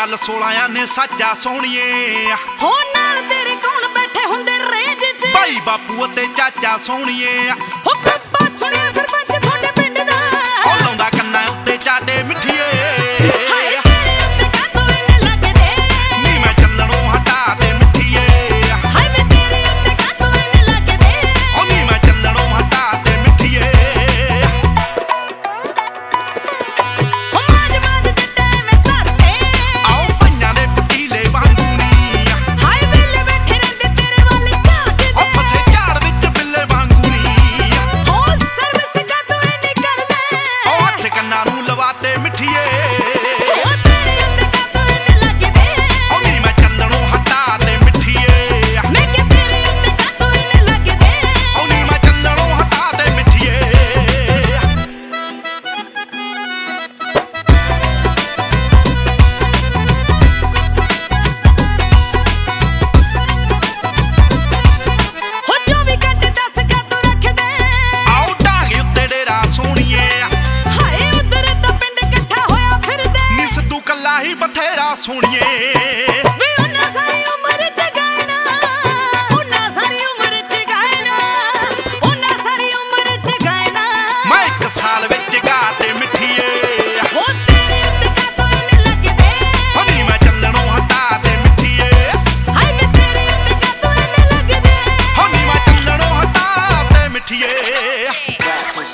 ਗੱਲ ਸੋਲਾਂ ਨੇ ਸਾਚਾ ਸੋਹਣੀਏ। ਹੋ ਨਾਲ ਤੇਰੇ ਕੋਲ ਬੈਠੇ ਹੁੰਦੇ ਰੇਂਜ 'ਚ। ਬਾਈ ਬਾਪੂ ਅਤੇ ਚਾਚਾ ਸੋਹਣੀਏ।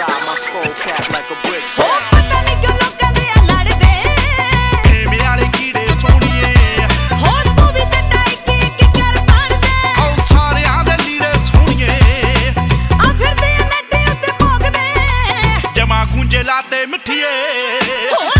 inside my skull cap like a brick slab. ਲਾਤੇ ਮਿੱਠੀਏ